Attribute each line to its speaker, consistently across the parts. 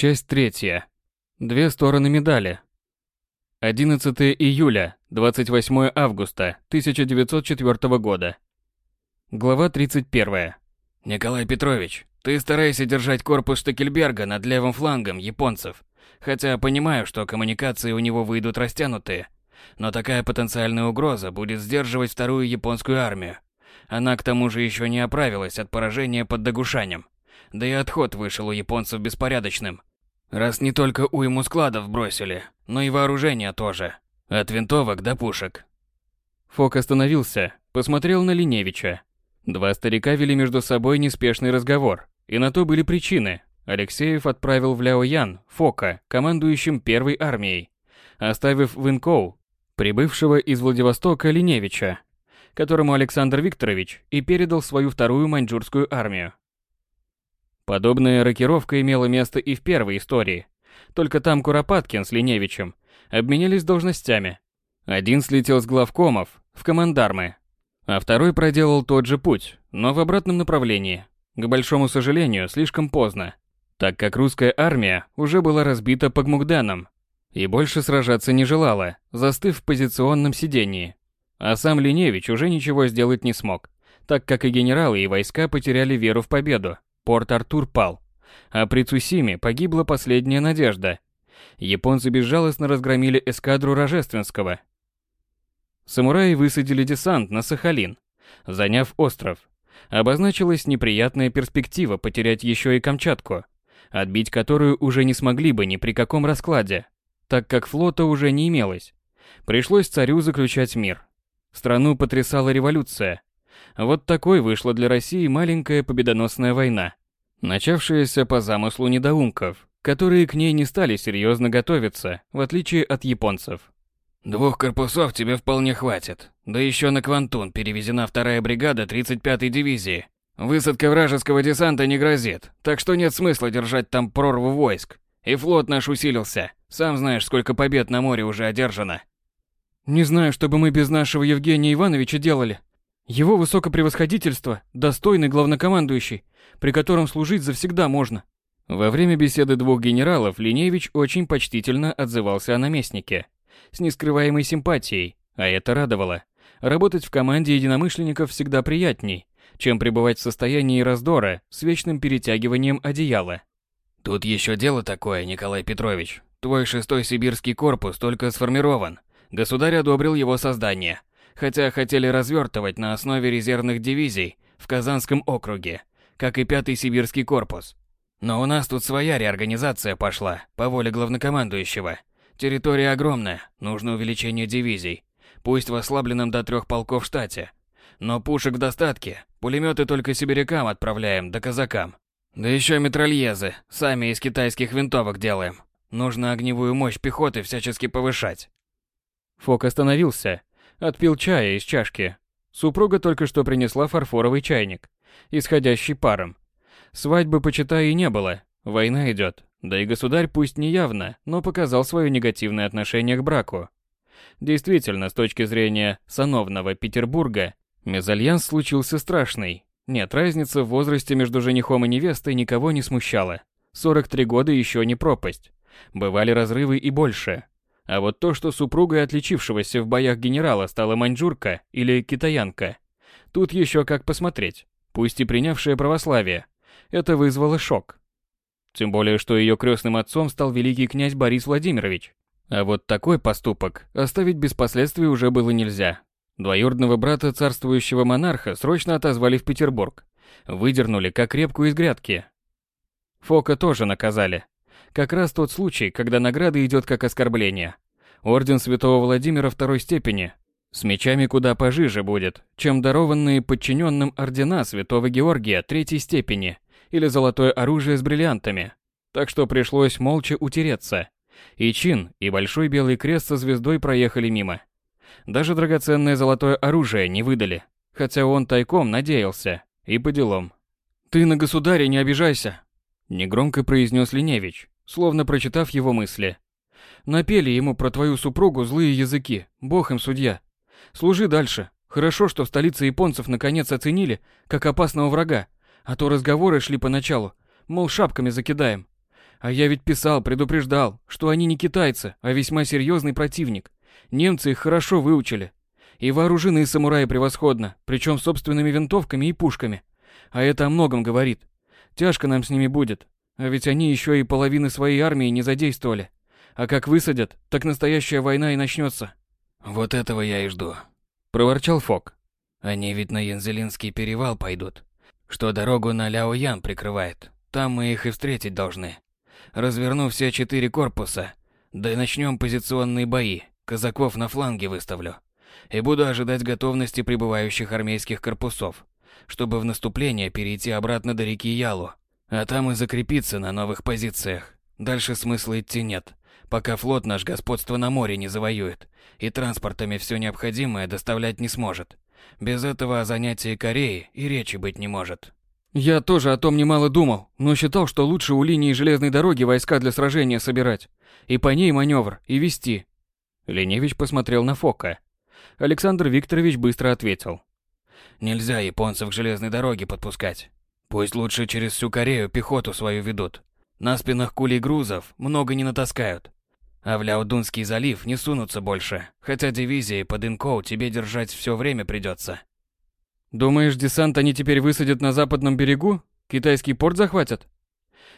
Speaker 1: Часть третья. Две стороны медали. 11 июля, 28 августа 1904 года. Глава 31.
Speaker 2: Николай Петрович, ты старайся держать корпус Штекельберга над левым флангом японцев. Хотя понимаю, что коммуникации у него выйдут растянутые. Но такая потенциальная угроза будет сдерживать вторую японскую армию. Она к тому же еще не оправилась от поражения под Дагушанем. Да и отход вышел у японцев беспорядочным. Раз не только уйму складов бросили, но и вооружение тоже. От винтовок до пушек.
Speaker 1: Фок остановился, посмотрел на Линевича. Два старика вели между собой неспешный разговор, и на то были причины. Алексеев отправил в Ляоян Фока, командующим первой армией, оставив в Инкоу, прибывшего из Владивостока Линевича, которому Александр Викторович и передал свою вторую маньчжурскую армию. Подобная рокировка имела место и в первой истории. Только там Куропаткин с Линевичем обменялись должностями. Один слетел с главкомов в командармы, а второй проделал тот же путь, но в обратном направлении. К большому сожалению, слишком поздно, так как русская армия уже была разбита по Гмугданам и больше сражаться не желала, застыв в позиционном сидении. А сам Линевич уже ничего сделать не смог, так как и генералы, и войска потеряли веру в победу. Порт-Артур пал, а при Цусиме погибла последняя надежда. Японцы безжалостно разгромили эскадру Рожественского. Самураи высадили десант на Сахалин, заняв остров. Обозначилась неприятная перспектива потерять еще и Камчатку, отбить которую уже не смогли бы ни при каком раскладе, так как флота уже не имелось. Пришлось царю заключать мир. Страну потрясала революция, вот такой вышла для России маленькая победоносная война, начавшаяся по замыслу недоумков, которые к ней не стали серьезно готовиться, в отличие от японцев.
Speaker 2: Двух корпусов тебе вполне хватит. Да еще на Квантун перевезена вторая бригада 35-й дивизии. Высадка вражеского десанта не грозит, так что нет смысла держать там прорву войск. И флот наш усилился. Сам знаешь, сколько побед на море уже одержано.
Speaker 3: Не знаю, что бы мы без нашего Евгения Ивановича делали. Его высокопревосходительство – достойный главнокомандующий, при котором служить завсегда можно.
Speaker 1: Во время беседы двух генералов Линевич очень почтительно отзывался о наместнике, с нескрываемой симпатией, а это радовало. Работать в команде единомышленников всегда приятней, чем пребывать в состоянии раздора с вечным перетягиванием одеяла.
Speaker 2: Тут еще дело такое, Николай Петрович. Твой шестой сибирский корпус только сформирован. Государь одобрил его создание – хотя хотели развертывать на основе резервных дивизий в Казанском округе, как и пятый сибирский корпус. Но у нас тут своя реорганизация пошла, по воле главнокомандующего. Территория огромная, нужно увеличение дивизий, пусть в ослабленном до трех полков штате. Но пушек в достатке, пулеметы только сибирякам отправляем, да казакам. Да еще метрольезы, сами из китайских винтовок делаем. Нужно огневую мощь пехоты всячески повышать.
Speaker 1: Фок остановился, Отпил чая из чашки. Супруга только что принесла фарфоровый чайник, исходящий паром. Свадьбы, почитай, и не было. Война идет. Да и государь пусть не явно, но показал свое негативное отношение к браку. Действительно, с точки зрения сановного Петербурга, мезальянс случился страшный. Нет, разница в возрасте между женихом и невестой никого не смущала. 43 года еще не пропасть. Бывали разрывы и больше. А вот то, что супругой отличившегося в боях генерала стала маньчжурка или китаянка, тут еще как посмотреть, пусть и принявшая православие, это вызвало шок. Тем более, что ее крестным отцом стал великий князь Борис Владимирович. А вот такой поступок оставить без последствий уже было нельзя. Двоюродного брата царствующего монарха срочно отозвали в Петербург. Выдернули как репку из грядки. Фока тоже наказали. Как раз тот случай, когда награда идет как оскорбление. Орден Святого Владимира второй степени. С мечами куда пожиже будет, чем дарованные подчиненным ордена Святого Георгия третьей степени или золотое оружие с бриллиантами. Так что пришлось молча утереться. И чин, и большой белый крест со звездой проехали мимо. Даже драгоценное золотое оружие не выдали, хотя он тайком надеялся, и по делам.
Speaker 3: «Ты на государя не обижайся», —
Speaker 1: негромко произнес Линевич, словно прочитав его мысли.
Speaker 3: «Напели ему про твою супругу злые языки, бог им судья. Служи дальше. Хорошо, что в столице японцев наконец оценили, как опасного врага, а то разговоры шли поначалу, мол, шапками закидаем. А я ведь писал, предупреждал, что они не китайцы, а весьма серьезный противник. Немцы их хорошо выучили. И вооружены самураи превосходно, причем собственными винтовками и пушками. А это о многом говорит. Тяжко нам с ними будет. А ведь они еще и половины своей армии не задействовали. А как высадят, так настоящая война и начнется.
Speaker 2: Вот этого я и жду. Проворчал Фок. Они ведь на Янзелинский перевал пойдут, что дорогу на Ляоян прикрывает. Там мы их и встретить должны. Разверну все четыре корпуса, да и начнем позиционные бои. Казаков на фланге выставлю. И буду ожидать готовности прибывающих армейских корпусов, чтобы в наступление перейти обратно до реки Ялу, а там и закрепиться на новых позициях. Дальше смысла идти нет, пока флот наш господство на море не завоюет и транспортами все необходимое доставлять не сможет. Без этого о занятии Кореи и речи быть не может.
Speaker 3: Я тоже о том немало думал, но считал, что лучше у линии железной дороги войска для сражения собирать. И по ней маневр, и вести.
Speaker 1: Леневич посмотрел на Фока. Александр Викторович быстро ответил.
Speaker 2: Нельзя японцев к железной дороге подпускать. Пусть лучше через всю Корею пехоту свою ведут. На спинах кулей грузов много не натаскают. А в Ляодунский залив не сунутся больше, хотя дивизии под Инкоу тебе держать все время придется.
Speaker 3: Думаешь, десант они теперь высадят на западном берегу? Китайский порт захватят?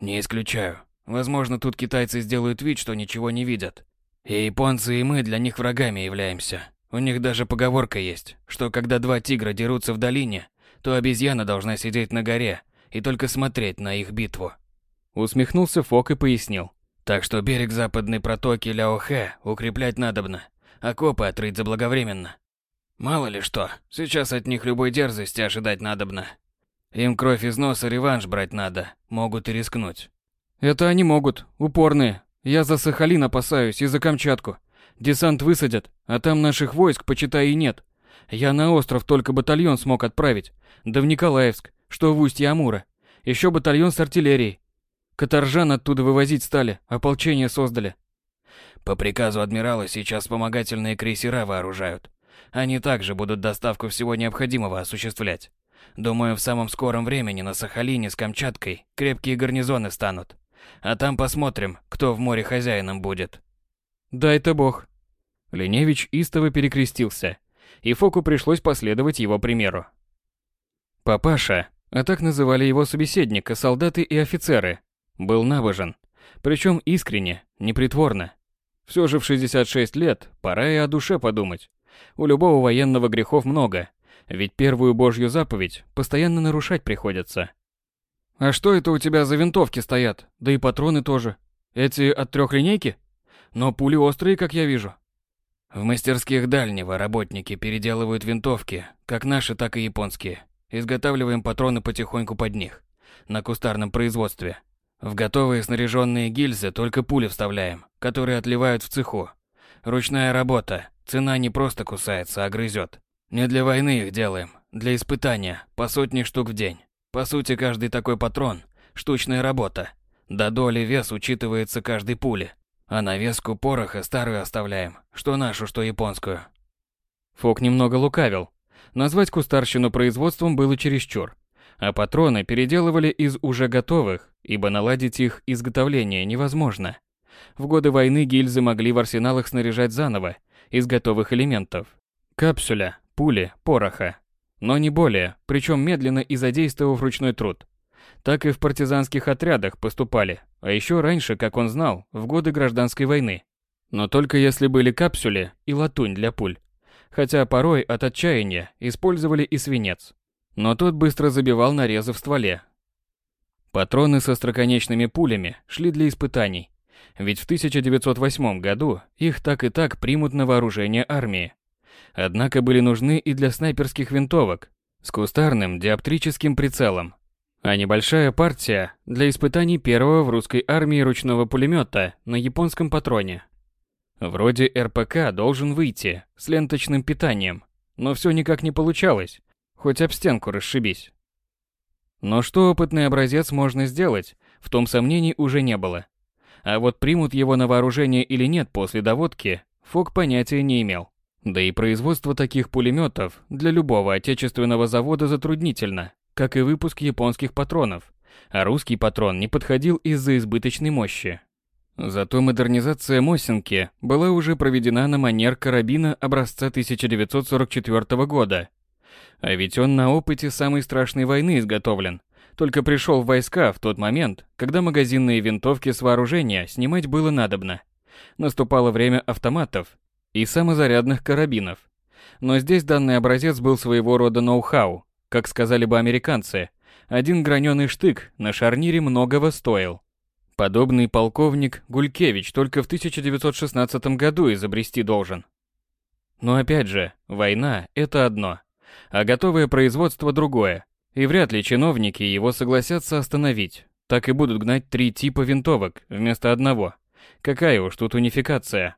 Speaker 2: Не исключаю. Возможно, тут китайцы сделают вид, что ничего не видят. И японцы, и мы для них врагами являемся. У них даже поговорка есть, что когда два тигра дерутся в долине, то обезьяна должна сидеть на горе и только смотреть на их битву.
Speaker 1: Усмехнулся Фок и пояснил.
Speaker 2: Так что берег западной протоки Ляохэ укреплять надобно, а копы отрыть заблаговременно. Мало ли что, сейчас от них любой дерзости ожидать надобно. Им кровь из носа реванш брать надо, могут и рискнуть.
Speaker 3: Это они могут, упорные. Я за Сахалин опасаюсь и за Камчатку. Десант высадят, а там наших войск, почитай, и нет. Я на остров только батальон смог отправить, да в Николаевск, что в устье Амура. Еще батальон с артиллерией. Каторжан оттуда вывозить стали, ополчение создали.
Speaker 2: По приказу адмирала сейчас вспомогательные крейсера вооружают. Они также будут доставку всего необходимого осуществлять. Думаю, в самом скором времени на Сахалине с Камчаткой крепкие гарнизоны станут. А там посмотрим, кто в море хозяином будет.
Speaker 3: Дай-то бог.
Speaker 1: Леневич истово перекрестился, и Фоку пришлось последовать его примеру. Папаша, а так называли его собеседника солдаты и офицеры, был набожен, причем искренне, непритворно. Все же в 66 лет пора и о душе подумать. У любого военного грехов много, ведь первую божью заповедь постоянно нарушать приходится.
Speaker 3: А что это у тебя за винтовки стоят? Да и патроны тоже. Эти от трехлинейки? Но пули острые, как я вижу.
Speaker 2: В мастерских дальнего работники переделывают винтовки, как наши, так и японские. Изготавливаем патроны потихоньку под них, на кустарном производстве. В готовые снаряженные гильзы только пули вставляем, которые отливают в цеху. Ручная работа, Цена не просто кусается, а грызет. Не для войны их делаем, для испытания, по сотни штук в день. По сути, каждый такой патрон – штучная работа. До доли вес учитывается каждой пули. А навеску пороха старую оставляем, что нашу, что японскую.
Speaker 1: Фок немного лукавил. Назвать кустарщину производством было чересчур. А патроны переделывали из уже готовых, ибо наладить их изготовление невозможно. В годы войны гильзы могли в арсеналах снаряжать заново, из готовых элементов. Капсуля, пули, пороха. Но не более, причем медленно и задействовав ручной труд. Так и в партизанских отрядах поступали, а еще раньше, как он знал, в годы гражданской войны. Но только если были капсули и латунь для пуль. Хотя порой от отчаяния использовали и свинец. Но тот быстро забивал нарезы в стволе. Патроны со строконечными пулями шли для испытаний, ведь в 1908 году их так и так примут на вооружение армии. Однако были нужны и для снайперских винтовок с кустарным диоптрическим прицелом, а небольшая партия для испытаний первого в русской армии ручного пулемета на японском патроне. Вроде РПК должен выйти с ленточным питанием, но все никак не получалось, хоть об стенку расшибись. Но что опытный образец можно сделать, в том сомнений уже не было. А вот примут его на вооружение или нет после доводки, Фок понятия не имел. Да и производство таких пулеметов для любого отечественного завода затруднительно, как и выпуск японских патронов, а русский патрон не подходил из-за избыточной мощи. Зато модернизация Мосинки была уже проведена на манер карабина образца 1944 года. А ведь он на опыте самой страшной войны изготовлен, только пришел в войска в тот момент, когда магазинные винтовки с вооружения снимать было надобно. Наступало время автоматов и самозарядных карабинов. Но здесь данный образец был своего рода ноу-хау, как сказали бы американцы. Один граненый штык на шарнире многого стоил. Подобный полковник Гулькевич только в 1916 году изобрести должен. Но опять же, война – это одно, а готовое производство – другое. И вряд ли чиновники его согласятся остановить. Так и будут гнать три типа винтовок вместо одного. Какая уж тут унификация.